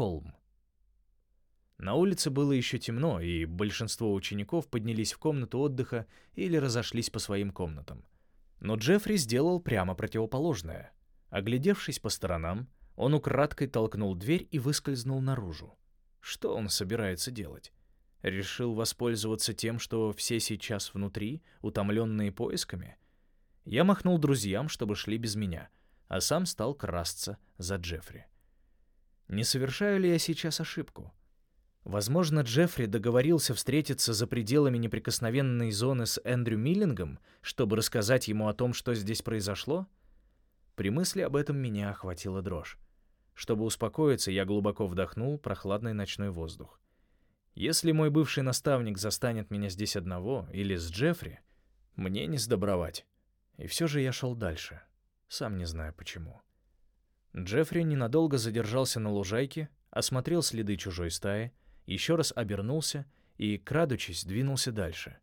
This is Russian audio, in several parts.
холм. На улице было еще темно, и большинство учеников поднялись в комнату отдыха или разошлись по своим комнатам. Но Джеффри сделал прямо противоположное. Оглядевшись по сторонам, он украдкой толкнул дверь и выскользнул наружу. Что он собирается делать? Решил воспользоваться тем, что все сейчас внутри, утомленные поисками? Я махнул друзьям, чтобы шли без меня, а сам стал красться за Джеффри. Не совершаю ли я сейчас ошибку? Возможно, Джеффри договорился встретиться за пределами неприкосновенной зоны с Эндрю Миллингом, чтобы рассказать ему о том, что здесь произошло? При мысли об этом меня охватила дрожь. Чтобы успокоиться, я глубоко вдохнул прохладный ночной воздух. Если мой бывший наставник застанет меня здесь одного или с Джеффри, мне не сдобровать. И все же я шел дальше, сам не знаю почему. Джеффри ненадолго задержался на лужайке, осмотрел следы чужой стаи, еще раз обернулся и, крадучись, двинулся дальше.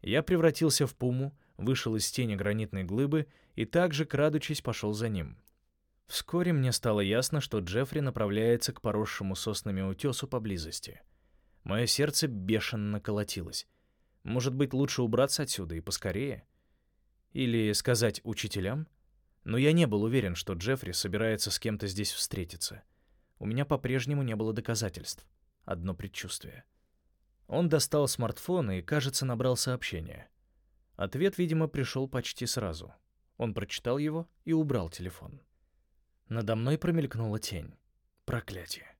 Я превратился в пуму, вышел из тени гранитной глыбы и также, крадучись, пошел за ним. Вскоре мне стало ясно, что Джеффри направляется к поросшему соснами утесу поблизости. Мое сердце бешено колотилось. Может быть, лучше убраться отсюда и поскорее? Или сказать учителям? Но я не был уверен, что Джеффри собирается с кем-то здесь встретиться. У меня по-прежнему не было доказательств. Одно предчувствие. Он достал смартфон и, кажется, набрал сообщение. Ответ, видимо, пришел почти сразу. Он прочитал его и убрал телефон. Надо мной промелькнула тень. Проклятие.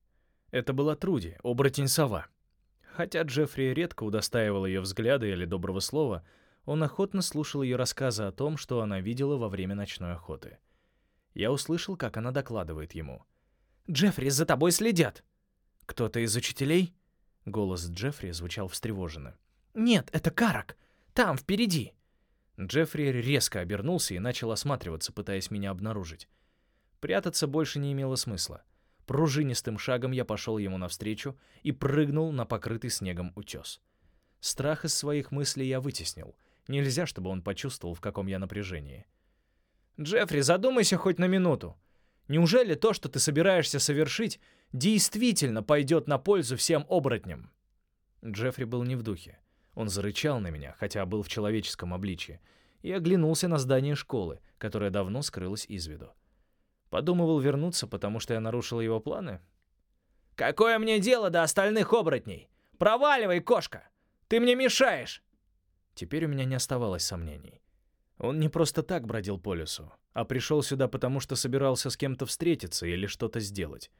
Это была Труди, оборотень-сова. Хотя Джеффри редко удостаивал ее взгляда или доброго слова, он охотно слушал ее рассказы о том, что она видела во время ночной охоты. Я услышал, как она докладывает ему. «Джеффри, за тобой следят!» «Кто-то из учителей?» Голос Джеффри звучал встревоженно. «Нет, это Карак. Там, впереди!» Джеффри резко обернулся и начал осматриваться, пытаясь меня обнаружить. Прятаться больше не имело смысла. Пружинистым шагом я пошел ему навстречу и прыгнул на покрытый снегом утес. Страх из своих мыслей я вытеснил. Нельзя, чтобы он почувствовал, в каком я напряжении. «Джеффри, задумайся хоть на минуту. Неужели то, что ты собираешься совершить, действительно пойдет на пользу всем оборотням?» Джеффри был не в духе. Он зарычал на меня, хотя был в человеческом обличье, и оглянулся на здание школы, которое давно скрылось из виду. Подумывал вернуться, потому что я нарушил его планы? «Какое мне дело до остальных оборотней? Проваливай, кошка! Ты мне мешаешь!» Теперь у меня не оставалось сомнений. Он не просто так бродил по лесу, а пришел сюда потому, что собирался с кем-то встретиться или что-то сделать.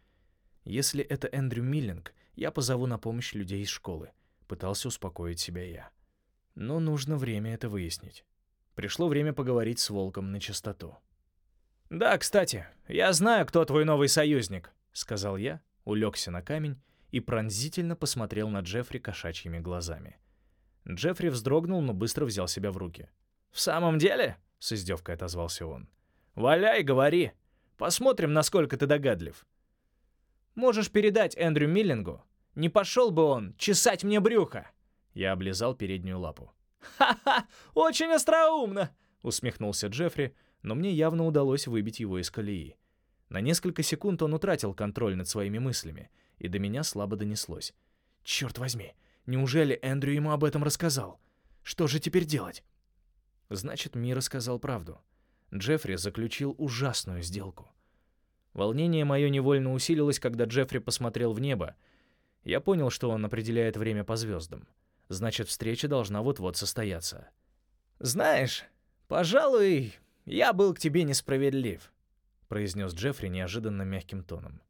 Если это Эндрю Миллинг, я позову на помощь людей из школы. Пытался успокоить себя я. Но нужно время это выяснить. Пришло время поговорить с Волком на чистоту. «Да, кстати, я знаю, кто твой новый союзник», — сказал я, улегся на камень и пронзительно посмотрел на Джеффри кошачьими глазами. Джеффри вздрогнул, но быстро взял себя в руки. «В самом деле?» — с издевкой отозвался он. «Валяй, говори. Посмотрим, насколько ты догадлив». «Можешь передать Эндрю Миллингу? Не пошел бы он чесать мне брюхо!» Я облизал переднюю лапу. «Ха-ха! Очень остроумно!» — усмехнулся Джеффри, — но мне явно удалось выбить его из колеи. На несколько секунд он утратил контроль над своими мыслями, и до меня слабо донеслось. «Черт возьми, неужели Эндрю ему об этом рассказал? Что же теперь делать?» Значит, Ми рассказал правду. Джеффри заключил ужасную сделку. Волнение мое невольно усилилось, когда Джеффри посмотрел в небо. Я понял, что он определяет время по звездам. Значит, встреча должна вот-вот состояться. «Знаешь, пожалуй, «Я был к тебе несправедлив», — произнес Джеффри неожиданно мягким тоном.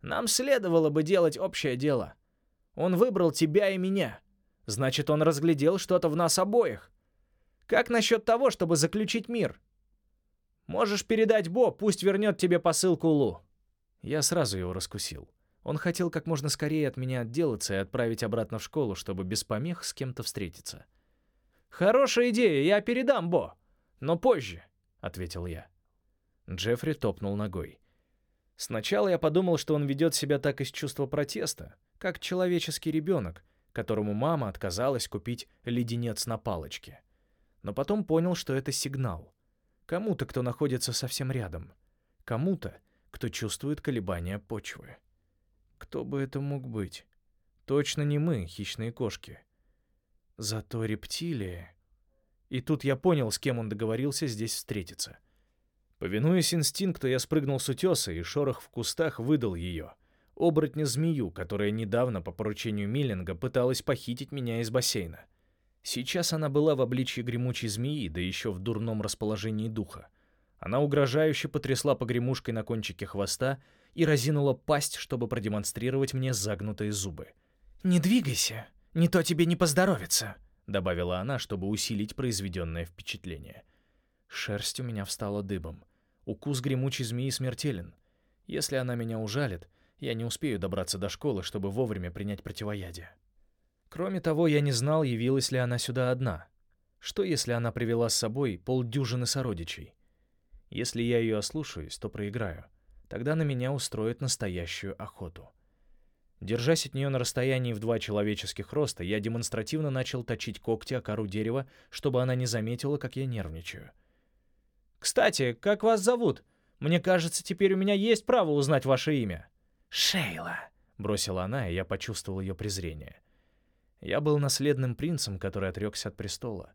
«Нам следовало бы делать общее дело. Он выбрал тебя и меня. Значит, он разглядел что-то в нас обоих. Как насчет того, чтобы заключить мир? Можешь передать Бо, пусть вернет тебе посылку Лу». Я сразу его раскусил. Он хотел как можно скорее от меня отделаться и отправить обратно в школу, чтобы без помех с кем-то встретиться. «Хорошая идея, я передам Бо, но позже. — ответил я. Джеффри топнул ногой. Сначала я подумал, что он ведет себя так из чувства протеста, как человеческий ребенок, которому мама отказалась купить леденец на палочке. Но потом понял, что это сигнал. Кому-то, кто находится совсем рядом. Кому-то, кто чувствует колебания почвы. Кто бы это мог быть? Точно не мы, хищные кошки. Зато рептилии... И тут я понял, с кем он договорился здесь встретиться. Повинуясь инстинкту, я спрыгнул с утеса, и шорох в кустах выдал ее. Оборотня-змею, которая недавно по поручению Миллинга пыталась похитить меня из бассейна. Сейчас она была в обличье гремучей змеи, да еще в дурном расположении духа. Она угрожающе потрясла погремушкой на кончике хвоста и разинула пасть, чтобы продемонстрировать мне загнутые зубы. «Не двигайся, не то тебе не поздоровится», — добавила она, чтобы усилить произведенное впечатление. Шерсть у меня встала дыбом. Укус гремучей змеи смертелен. Если она меня ужалит, я не успею добраться до школы, чтобы вовремя принять противоядие. Кроме того, я не знал, явилась ли она сюда одна. Что, если она привела с собой полдюжины сородичей? Если я ее ослушаюсь, то проиграю. Тогда на меня устроят настоящую охоту. Держась от нее на расстоянии в два человеческих роста, я демонстративно начал точить когти о кору дерева, чтобы она не заметила, как я нервничаю. «Кстати, как вас зовут? Мне кажется, теперь у меня есть право узнать ваше имя». «Шейла», — бросила она, и я почувствовал ее презрение. Я был наследным принцем, который отрекся от престола.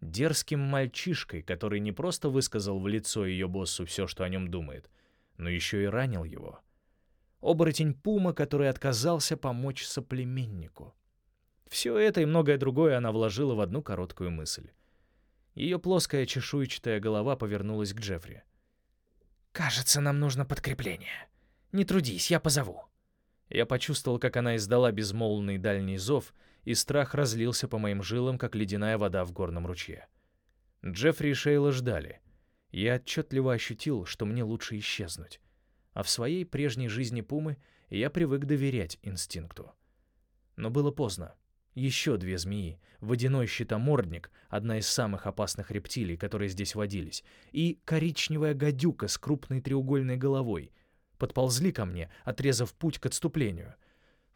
Дерзким мальчишкой, который не просто высказал в лицо ее боссу все, что о нем думает, но еще и ранил его. Оборотень Пума, который отказался помочь соплеменнику. Все это и многое другое она вложила в одну короткую мысль. Ее плоская чешуйчатая голова повернулась к Джеффри. «Кажется, нам нужно подкрепление. Не трудись, я позову». Я почувствовал, как она издала безмолвный дальний зов, и страх разлился по моим жилам, как ледяная вода в горном ручье. Джеффри и Шейла ждали. Я отчетливо ощутил, что мне лучше исчезнуть. А в своей прежней жизни Пумы я привык доверять инстинкту. Но было поздно. Еще две змеи, водяной щитомордник, одна из самых опасных рептилий, которые здесь водились, и коричневая гадюка с крупной треугольной головой, подползли ко мне, отрезав путь к отступлению.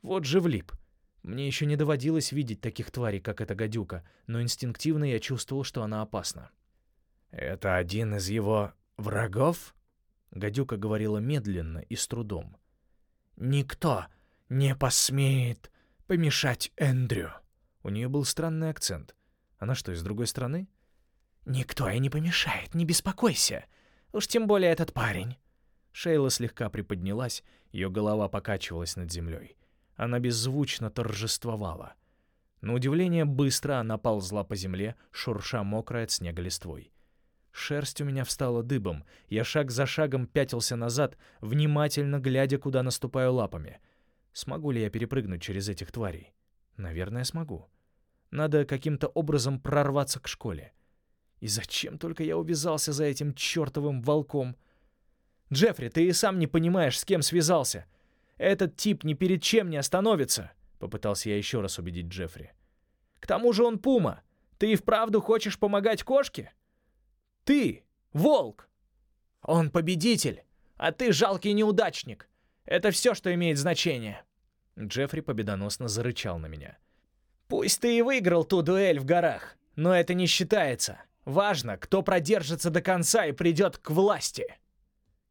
Вот же влип. Мне еще не доводилось видеть таких тварей, как эта гадюка, но инстинктивно я чувствовал, что она опасна. «Это один из его врагов?» Гадюка говорила медленно и с трудом. «Никто не посмеет помешать Эндрю». У нее был странный акцент. Она что, из другой страны? «Никто и не помешает, не беспокойся. Уж тем более этот парень». Шейла слегка приподнялась, ее голова покачивалась над землей. Она беззвучно торжествовала. На удивление быстро она ползла по земле, шурша мокрой от снега листвой. Шерсть у меня встала дыбом, я шаг за шагом пятился назад, внимательно глядя, куда наступаю лапами. Смогу ли я перепрыгнуть через этих тварей? Наверное, смогу. Надо каким-то образом прорваться к школе. И зачем только я увязался за этим чертовым волком? «Джеффри, ты и сам не понимаешь, с кем связался. Этот тип ни перед чем не остановится», — попытался я еще раз убедить Джеффри. «К тому же он пума. Ты и вправду хочешь помогать кошке? Ты — волк. Он победитель, а ты жалкий неудачник. Это все, что имеет значение». Джеффри победоносно зарычал на меня. «Пусть ты и выиграл ту дуэль в горах, но это не считается. Важно, кто продержится до конца и придет к власти».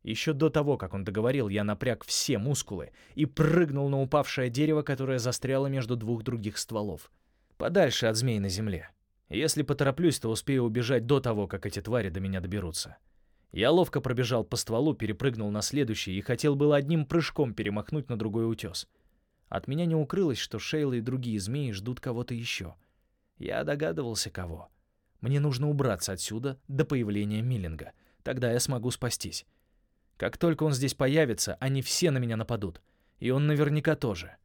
Еще до того, как он договорил, я напряг все мускулы и прыгнул на упавшее дерево, которое застряло между двух других стволов. Подальше от змей на земле. Если потороплюсь, то успею убежать до того, как эти твари до меня доберутся. Я ловко пробежал по стволу, перепрыгнул на следующий и хотел было одним прыжком перемахнуть на другой утес. От меня не укрылось, что Шейла и другие змеи ждут кого-то еще. Я догадывался, кого. Мне нужно убраться отсюда до появления Миллинга. Тогда я смогу спастись. Как только он здесь появится, они все на меня нападут. И он наверняка тоже.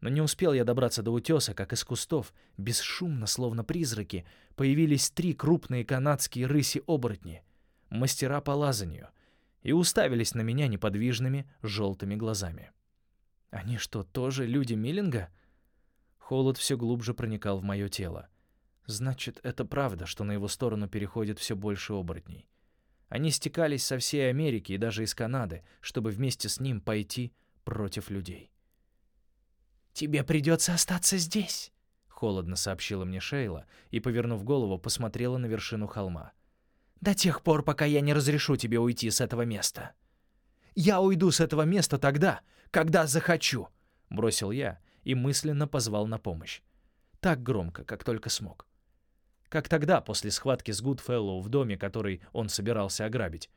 Но не успел я добраться до утеса, как из кустов, бесшумно, словно призраки, появились три крупные канадские рыси-оборотни, мастера по лазанию, и уставились на меня неподвижными желтыми глазами. Они что, тоже люди Миллинга? Холод все глубже проникал в мое тело. Значит, это правда, что на его сторону переходит все больше оборотней. Они стекались со всей Америки и даже из Канады, чтобы вместе с ним пойти против людей. «Тебе придется остаться здесь», — холодно сообщила мне Шейла и, повернув голову, посмотрела на вершину холма. «До тех пор, пока я не разрешу тебе уйти с этого места». «Я уйду с этого места тогда, когда захочу!» — бросил я и мысленно позвал на помощь. Так громко, как только смог. Как тогда, после схватки с Гудфеллоу в доме, который он собирался ограбить.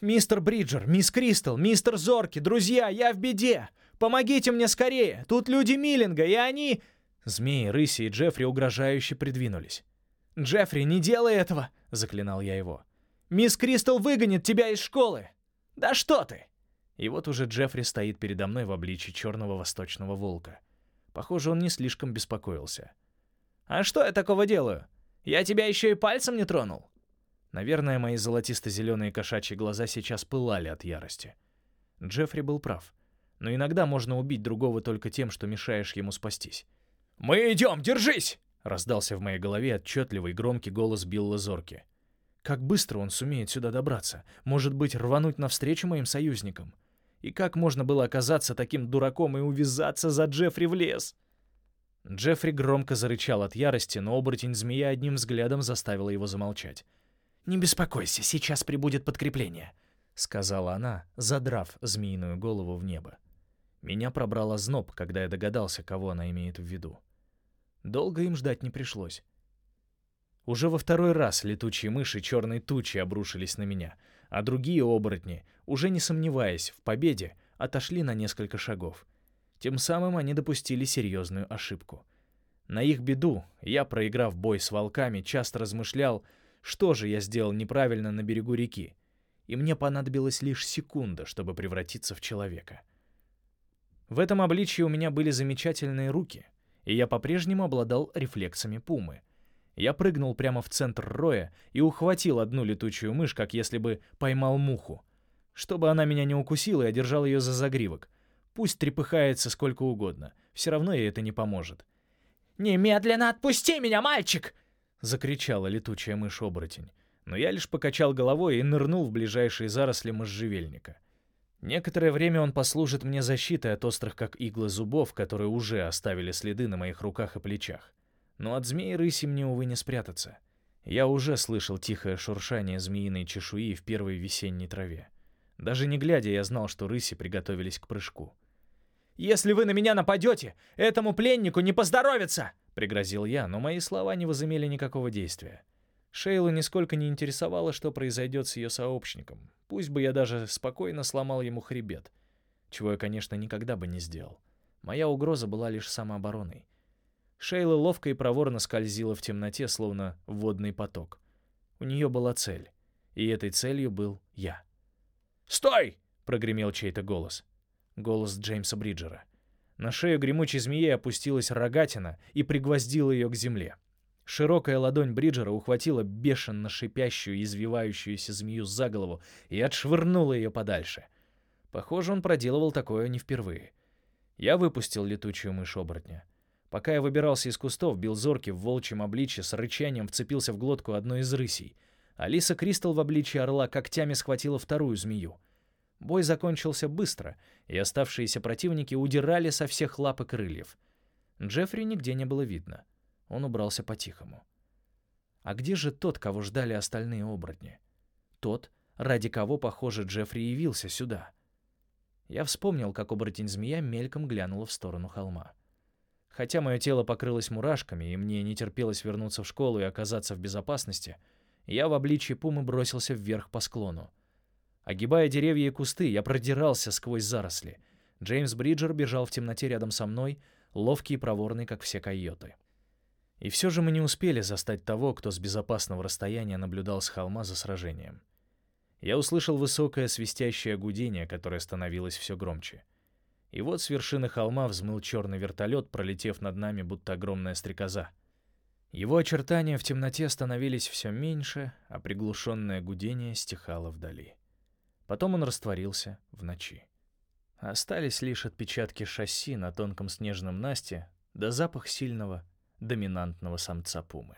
«Мистер Бриджер, мисс Кристал, мистер Зорки, друзья, я в беде! Помогите мне скорее! Тут люди Миллинга, и они...» Змеи, рыси и Джеффри угрожающе придвинулись. «Джеффри, не делай этого!» — заклинал я его. «Мисс Кристал выгонит тебя из школы!» «Да что ты!» И вот уже Джеффри стоит передо мной в обличии черного восточного волка. Похоже, он не слишком беспокоился. «А что я такого делаю? Я тебя еще и пальцем не тронул?» Наверное, мои золотисто-зеленые кошачьи глаза сейчас пылали от ярости. Джеффри был прав. Но иногда можно убить другого только тем, что мешаешь ему спастись. «Мы идем, держись!» — раздался в моей голове отчетливый громкий голос Билла Зорки. Как быстро он сумеет сюда добраться? Может быть, рвануть навстречу моим союзникам? И как можно было оказаться таким дураком и увязаться за Джеффри в лес? Джеффри громко зарычал от ярости, но оборотень-змея одним взглядом заставила его замолчать. «Не беспокойся, сейчас прибудет подкрепление», — сказала она, задрав змеиную голову в небо. Меня пробрал озноб, когда я догадался, кого она имеет в виду. Долго им ждать не пришлось. Уже во второй раз летучие мыши черной тучи обрушились на меня, а другие оборотни, уже не сомневаясь в победе, отошли на несколько шагов. Тем самым они допустили серьезную ошибку. На их беду я, проиграв бой с волками, часто размышлял, что же я сделал неправильно на берегу реки, и мне понадобилась лишь секунда, чтобы превратиться в человека. В этом обличии у меня были замечательные руки, и я по-прежнему обладал рефлексами пумы — я прыгнул прямо в центр роя и ухватил одну летучую мышь, как если бы поймал муху. Чтобы она меня не укусила, я держал ее за загривок. Пусть трепыхается сколько угодно, все равно ей это не поможет. «Немедленно отпусти меня, мальчик!» — закричала летучая мышь-оборотень. Но я лишь покачал головой и нырнул в ближайшие заросли можжевельника. Некоторое время он послужит мне защитой от острых как иглы зубов, которые уже оставили следы на моих руках и плечах. Но от змеи-рыси мне, увы, не спрятаться. Я уже слышал тихое шуршание змеиной чешуи в первой весенней траве. Даже не глядя, я знал, что рыси приготовились к прыжку. «Если вы на меня нападете, этому пленнику не поздоровится!» — пригрозил я, но мои слова не возымели никакого действия. Шейлу нисколько не интересовало, что произойдет с ее сообщником. Пусть бы я даже спокойно сломал ему хребет. Чего я, конечно, никогда бы не сделал. Моя угроза была лишь самообороной. Шейла ловко и проворно скользила в темноте, словно водный поток. У нее была цель, и этой целью был я. «Стой!» — прогремел чей-то голос. Голос Джеймса Бриджера. На шею гремучей змеи опустилась рогатина и пригвоздила ее к земле. Широкая ладонь Бриджера ухватила бешено шипящую извивающуюся змею за голову и отшвырнула ее подальше. Похоже, он проделывал такое не впервые. Я выпустил летучую мышь оборотня. Пока я выбирался из кустов, бил зорки в волчьем обличье с рычанием вцепился в глотку одной из рысей. Алиса Кристал в обличье орла когтями схватила вторую змею. Бой закончился быстро, и оставшиеся противники удирали со всех лап и крыльев. Джеффри нигде не было видно. Он убрался по-тихому. А где же тот, кого ждали остальные оборотни? Тот, ради кого, похоже, Джеффри явился сюда. Я вспомнил, как оборотень-змея мельком глянула в сторону холма. Хотя мое тело покрылось мурашками, и мне не терпелось вернуться в школу и оказаться в безопасности, я в обличье пумы бросился вверх по склону. Огибая деревья и кусты, я продирался сквозь заросли. Джеймс Бриджер бежал в темноте рядом со мной, ловкий и проворный, как все койоты. И все же мы не успели застать того, кто с безопасного расстояния наблюдал с холма за сражением. Я услышал высокое свистящее гудение, которое становилось все громче. И вот с вершины холма взмыл черный вертолет, пролетев над нами, будто огромная стрекоза. Его очертания в темноте становились все меньше, а приглушенное гудение стихало вдали. Потом он растворился в ночи. Остались лишь отпечатки шасси на тонком снежном насте да запах сильного, доминантного самца пумы.